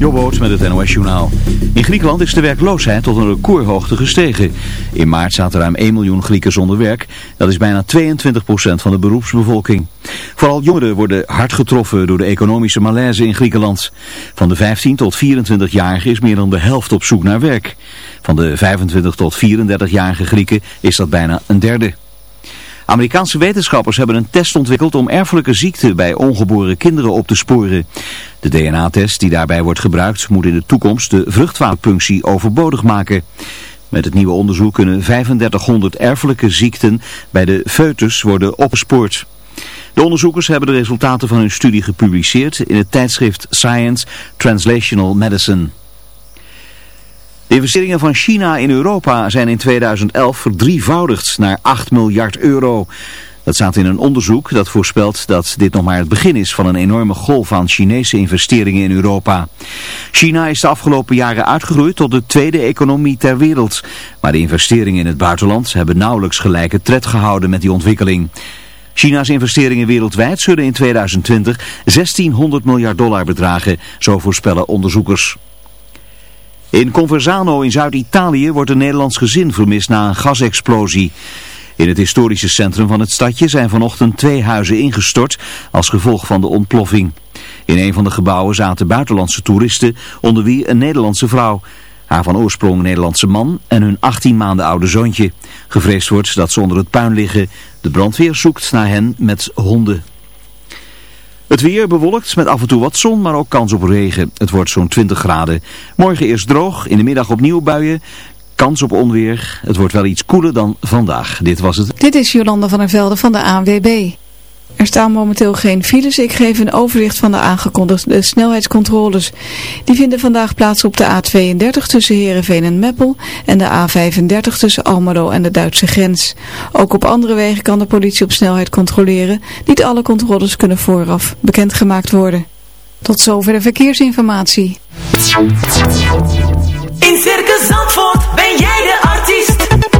Jobboot met het NOS Journaal. In Griekenland is de werkloosheid tot een recordhoogte gestegen. In maart zaten ruim 1 miljoen Grieken zonder werk. Dat is bijna 22% van de beroepsbevolking. Vooral jongeren worden hard getroffen door de economische malaise in Griekenland. Van de 15 tot 24-jarigen is meer dan de helft op zoek naar werk. Van de 25 tot 34-jarige Grieken is dat bijna een derde. Amerikaanse wetenschappers hebben een test ontwikkeld om erfelijke ziekten bij ongeboren kinderen op te sporen. De DNA-test die daarbij wordt gebruikt moet in de toekomst de vruchtwaterpunctie overbodig maken. Met het nieuwe onderzoek kunnen 3500 erfelijke ziekten bij de foetus worden opgespoord. De onderzoekers hebben de resultaten van hun studie gepubliceerd in het tijdschrift Science Translational Medicine. De investeringen van China in Europa zijn in 2011 verdrievoudigd naar 8 miljard euro. Dat staat in een onderzoek dat voorspelt dat dit nog maar het begin is van een enorme golf aan Chinese investeringen in Europa. China is de afgelopen jaren uitgegroeid tot de tweede economie ter wereld. Maar de investeringen in het buitenland hebben nauwelijks gelijke tred gehouden met die ontwikkeling. China's investeringen wereldwijd zullen in 2020 1600 miljard dollar bedragen, zo voorspellen onderzoekers. In Conversano in Zuid-Italië wordt een Nederlands gezin vermist na een gasexplosie. In het historische centrum van het stadje zijn vanochtend twee huizen ingestort als gevolg van de ontploffing. In een van de gebouwen zaten buitenlandse toeristen, onder wie een Nederlandse vrouw. Haar van oorsprong Nederlandse man en hun 18 maanden oude zoontje. Gevreesd wordt dat ze onder het puin liggen. De brandweer zoekt naar hen met honden. Het weer bewolkt met af en toe wat zon, maar ook kans op regen. Het wordt zo'n 20 graden. Morgen eerst droog, in de middag opnieuw buien. Kans op onweer. Het wordt wel iets koeler dan vandaag. Dit was het. Dit is Jolanda van der Velde van de ANWB. Er staan momenteel geen files. Ik geef een overzicht van de aangekondigde snelheidscontroles. Die vinden vandaag plaats op de A32 tussen Heerenveen en Meppel en de A35 tussen Almelo en de Duitse grens. Ook op andere wegen kan de politie op snelheid controleren. Niet alle controles kunnen vooraf bekendgemaakt worden. Tot zover de verkeersinformatie. In Circus Zandvoort ben jij de artiest.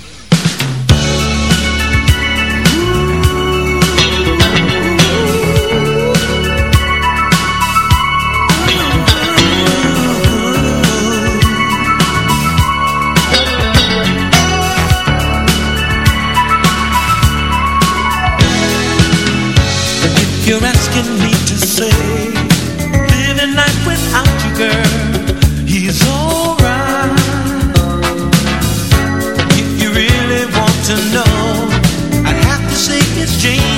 Asking to say, living life without you, girl, he's alright. If you really want to know, I'd have to say it's dangerous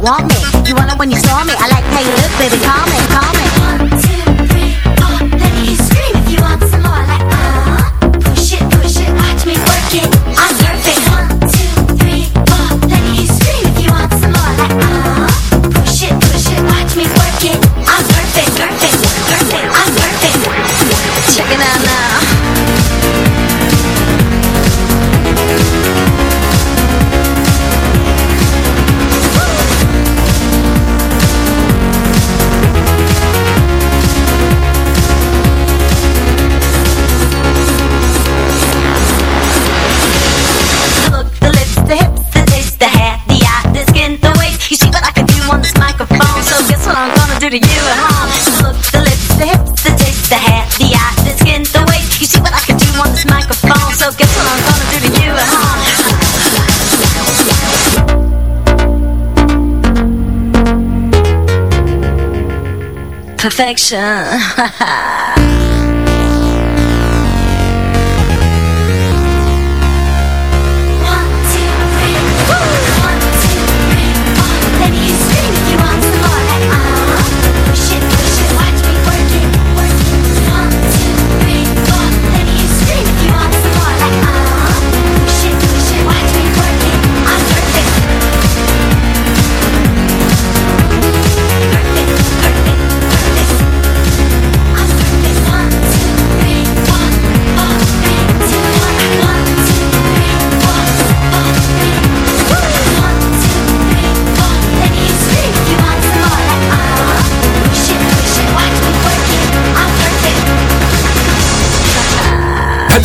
want me. Perfection.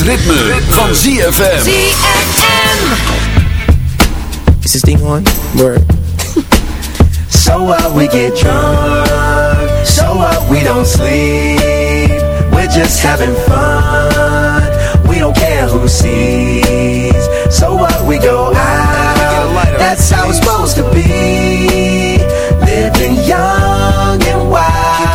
Het ritme van ZFM. Is this thing on? Word. So what we get drunk, so what we don't sleep. We're just having fun, we don't care who sees. So what we go out, that's how it's supposed to be. Living young and wild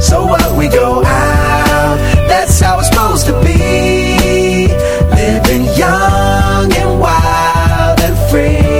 So what we go out, that's how it's supposed to be. Living young and wild and free.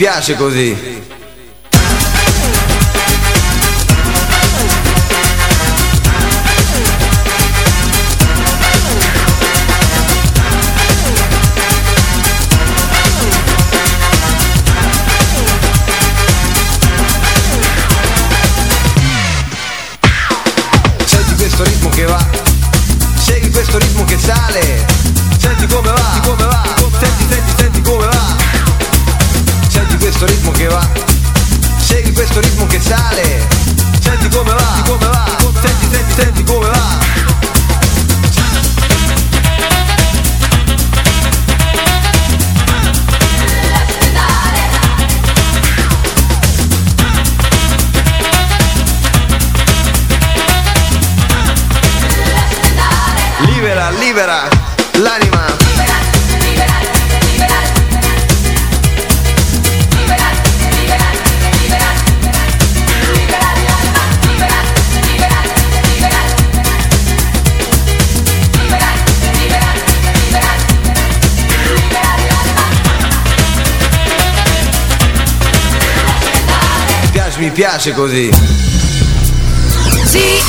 piace così. libera, libera l'anima. Libera, libera, libera. Libera, libera, libera. Libera l'anima, libera, libera, libera. Libera, libera, libera. Libera l'anima. Mi piace così. Sì,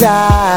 die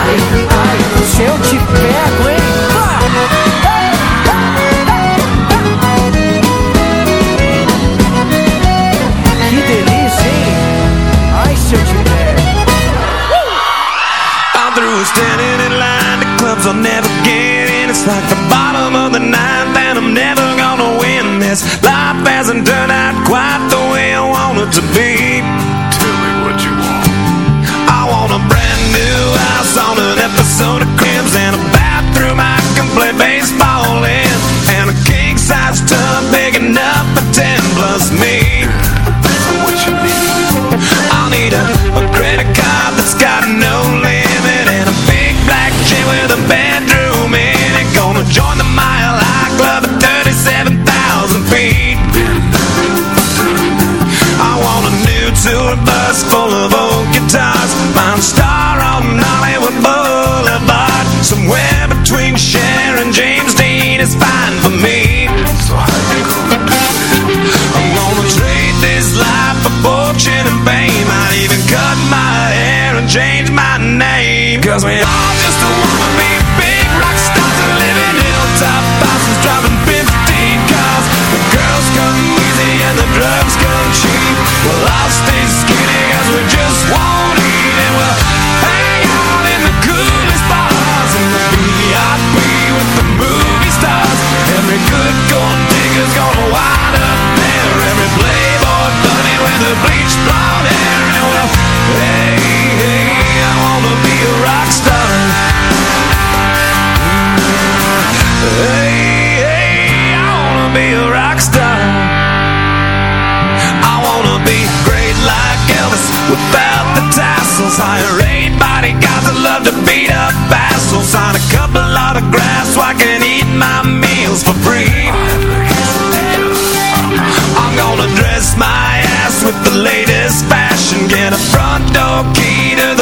ai, ai, se eu te pego, hein? I'm through standing in line to clubs I'll never get in. It's like the bottom of the ninth, and I'm never gonna win this. Life hasn't turned out quite the way I want it to be. Size big enough for ten plus me. Cause we all just wanna be big rock stars and live in hilltop houses driving 15 cars. The girls come easy and the drugs come cheap. Well, I'll stay skinny cause we just won't eat and we'll hang out in the coolest bars in the VIP with the movie stars. Every good gold digger's gonna wind up there. Every playboy bunny with the bleached blonde hair. And well, hey, hey, I wanna be a Hey, hey, I wanna be a rock star. I wanna be great like Elvis without the tassels. Hire eight bodyguards that love to beat up assholes. Sign a couple autographs so I can eat my meals for free. I'm gonna dress my ass with the latest fashion. Get a front door key to the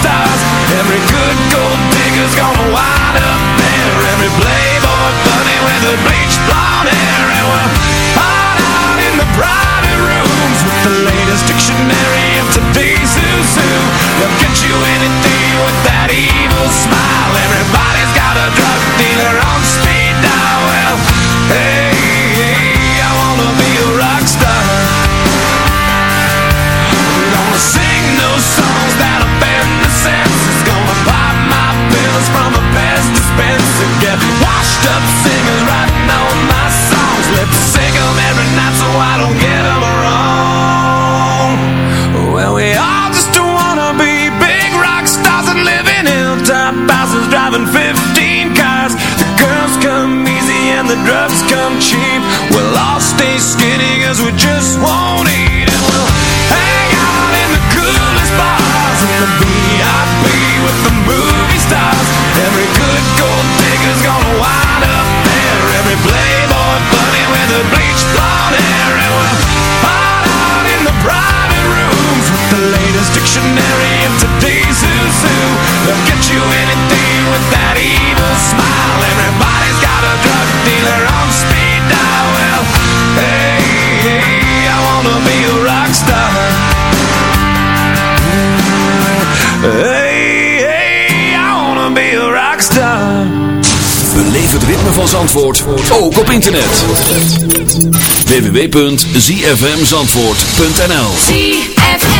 stars. Every good gold digger's gonna wind up there. Every playboy bunny with the bleached blonde hair. And we're hot out in the private rooms with the latest dictionary of today's zoo zoo. They'll get you in. Driving 15 cars. The girls come easy and the drugs come cheap. We'll all stay skinny cause we just won't eat. And we'll hang out in the coolest bars in the VIP with the movie stars. Every good gold digger's gonna wind up there. Every playboy bunny with a bleached blonde hair. And we'll hide out in the private rooms with the latest dictionary of today's who's who. They'll get you anything with that evil smile. Everybody's got a drug dealer on speed dial. Well, hey, hey, I wanna be a rock star. Hey, hey, I wanna be a rock star. Beleef het ritme van Zandvoort, ook op internet. www.zfmzandvoort.nl ZFM.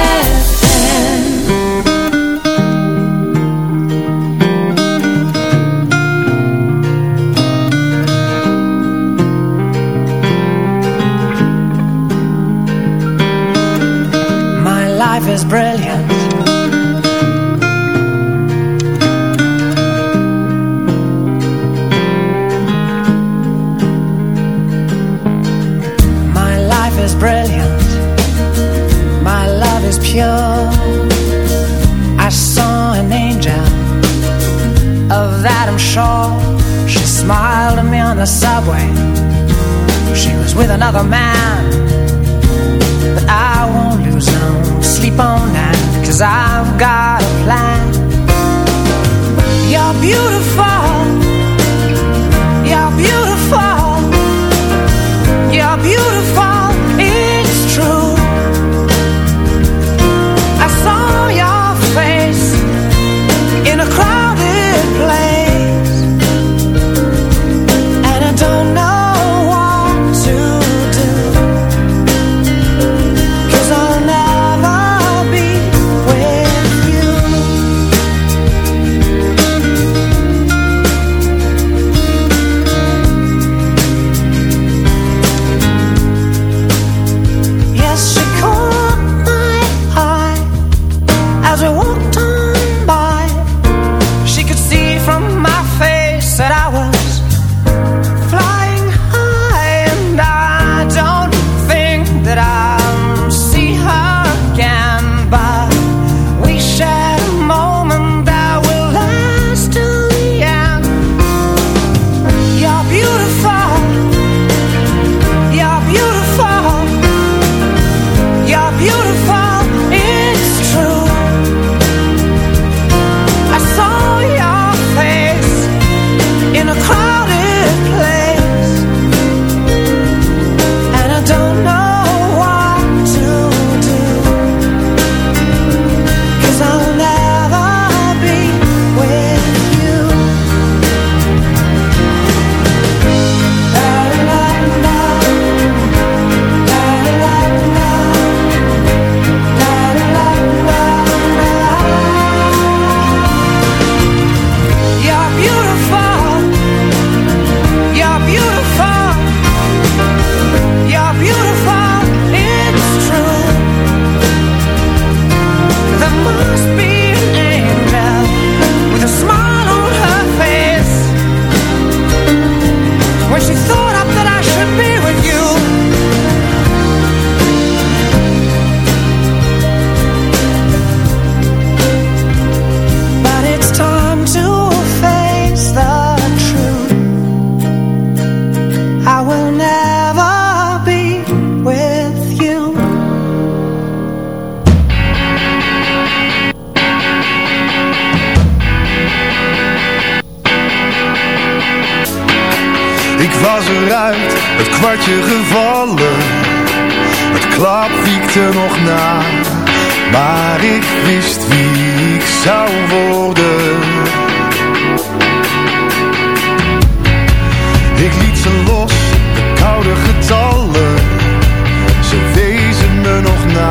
another man klap wiekte nog na Maar ik wist wie ik zou worden. Ik liet ze los, de koude getallen. Ze wezen me nog na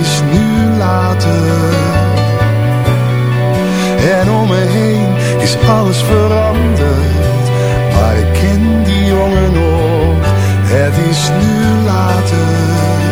is nu later. En om me heen is alles veranderd, maar ik ken die jongen nog. Het is nu later.